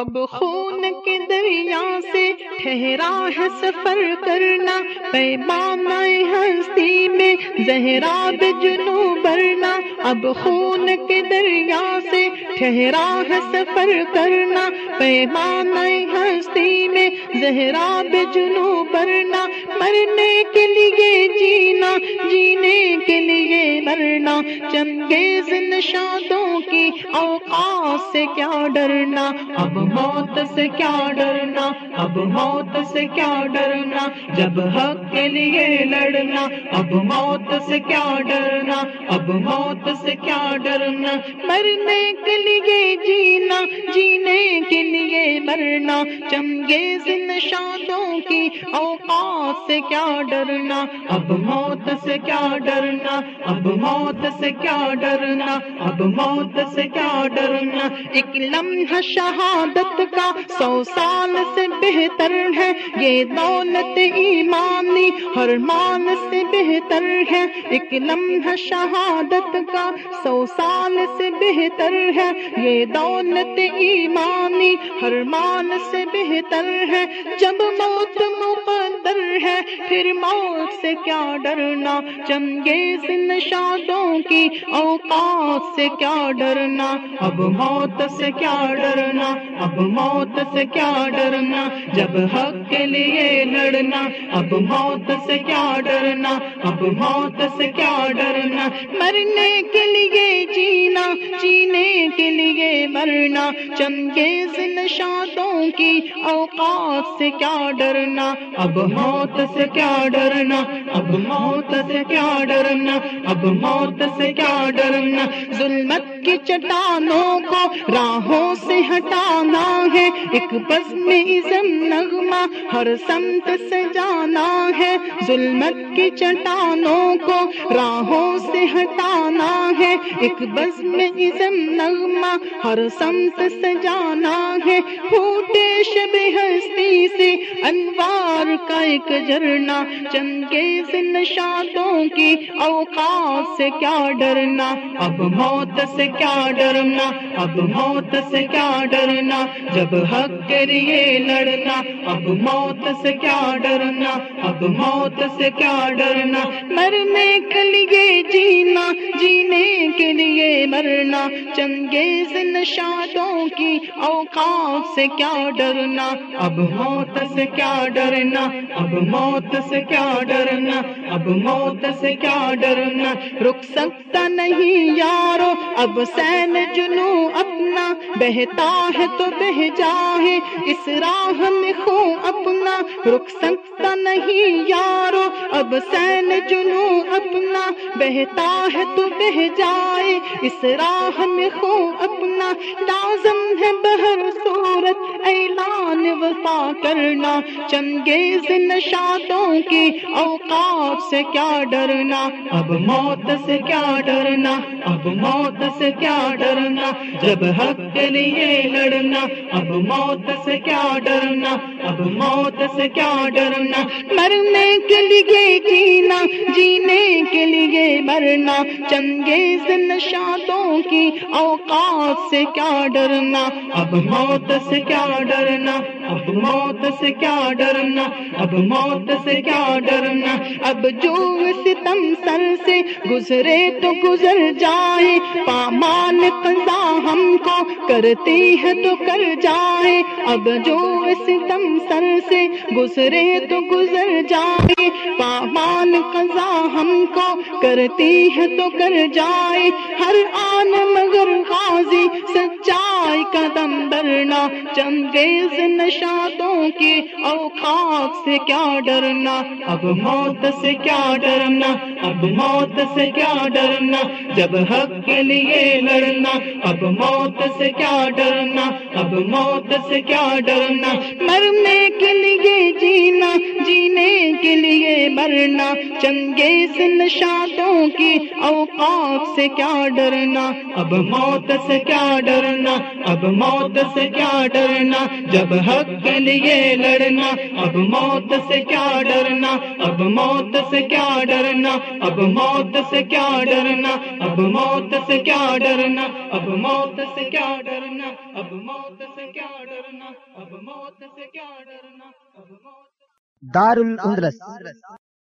اب خون کے دریا سے ٹھہرا ہے سفر کرنا پیمام ہستی میں زہرا جنو برنا۔ اب خون کے دریا سے ٹھہرا ہے سفر کرنا پیمام ہستی میں زہرا جنو برنا۔ مرنے کے لیے جینا، جینے کے لیے مرنا۔ چنگیز نشادوں کی اوقات سے کیا ڈرنا؟ اب موت سے کیا ڈرنا؟ اب موت سے کیا ڈرنا؟ جب حق کے لیے لڑنا، اب موت سے کیا ڈرنا؟ اب موت سے کیا ڈرنا؟ مرنے کے لیے جینا، جینے کے لیے مرنا۔ چمگے سن شادوں کی اوقات سے کیا ڈرنا۔ اب موت سے کیا ڈرنا۔ اب موت سے کیا ڈرنا۔ اب موت سے کیا ڈرنا۔ ایک لمحہ شہادت کا سو سال سے بہتر ہے۔ یہ دولت ایمانی ہر مان سے بہتر ہے۔ ایک لمحہ شہادت کا سو سال سے بہتر ہے۔ یہ دولت ایمانی ہر مان سے بہتر ہے۔ جب موت مقدر ہے، پھر موت سے کیا ڈرنا؟ چمگے سن شادوں کی اوقات سے کیا ڈرنا؟ اب موت سے کیا ڈرنا؟ اب موت سے کیا ڈرنا؟ جب حق کے لیے لڑنا، اب موت سے کیا ڈرنا؟ اب موت سے کیا ڈرنا؟ مرنے کے لیے جینا، جینے کے لیے مرنا۔ چمگے نشادوں کی اوقات سے کیا ڈرنا؟ اب موت سے کیا ڈرنا؟ اب موت سے کیا ڈرنا؟ اب موت سے کیا ڈرنا؟ ظلمت کی چٹانوں کو راہوں سے ہٹانا ہے۔ ایک بس میں ازم نغمہ ہر سمت سے جانا ہے۔ ظلمت کی چٹانوں کو راہوں سے ہٹانا ہے۔ ایک بس میں ازم نغمہ ہر سمت سے جانا ہے۔ پھوٹے شب ہستی سے انوار کا ایک جھرنا چنگے سے نشاتوں کی اوقات سے کیا ڈرنا؟ اب موت سے کیا ڈرنا؟ اب موت سے کیا ڈرنا؟ جب حق کے لیے لڑنا، اب موت سے کیا ڈرنا؟ اب موت سے کیا ڈرنا؟ مرنے کے لیے جینا، جینے کے لیے مرنا، چنگیز نشادوں کی اوقات سے کیا ڈرنا؟ اب موت سے کیا ڈرنا؟ اب موت سے کیا ڈرنا؟ اب موت سے کیا ڈرنا؟ رک سکتا نہیں یارو، اب سین جنو اپنا، بہتا ہے تو بہ جائے اس راہ میں خو اپنا۔ رک سکتا نہیں یارو، اب سین جنو اپنا، بہتا ہے تو بہ جائے اس راہ میں خو اپنا، لازم ہے بہر صورت اعلان وفا کرنا۔ چنگیز نشاتوں کی اوقات سے کیا ڈرنا؟ اب موت سے کیا ڈرنا؟ اب موت سے کیا ڈرنا؟ جب حق کے لیے لڑنا، اب موت سے کیا ڈرنا؟ اب موت سے کیا ڈرنا؟ مرنے کے لیے جینا، جینے کے لیے مرنا۔ چنگیز یادوں کی اوقات سے کیا ڈرنا؟ اب موت سے کیا ڈرنا؟ اب موت سے کیا ڈرنا؟ اب موت سے کیا ڈرنا؟ اب جو ستم سر سے گزرے تو گزر جائے۔ پامان قضا ہم کو کرتی ہے تو کر جائے۔ اب جو ستم سر سے گزرے تو گزر جائے۔ پامان قضا ہم کو کرتی ہے تو کر جائے۔ ہر آن مگر غازی، سچائی قدم برنا چنگیز شادوں کی اوقات سے کیا ڈرنا؟ اب موت سے کیا ڈرنا؟ اب موت سے کیا ڈرنا؟ جب حق کے لیے لڑنا، اب موت سے کیا ڈرنا؟ اب موت سے کیا ڈرنا؟ مرنے کے لیے جینا، جینے کے لیے مرنا۔ چنگیز نشاتوں کی اوقات سے کیا ڈرنا؟ اب موت سے کیا ڈرنا؟ اب موت سے کیا ڈرنا؟ جب حق کے لیے لڑنا، اب موت سے کیا ڈرنا؟ اب موت سے کیا ڈرنا؟ اب موت سے کیا ڈرنا؟ اب موت سے کیا ڈرنا؟ اب موت سے کیا ڈرنا؟ اب موت موت سے کیا ڈرنا؟ اب موت سے کیا ڈرنا؟ اب موت دار الاندلس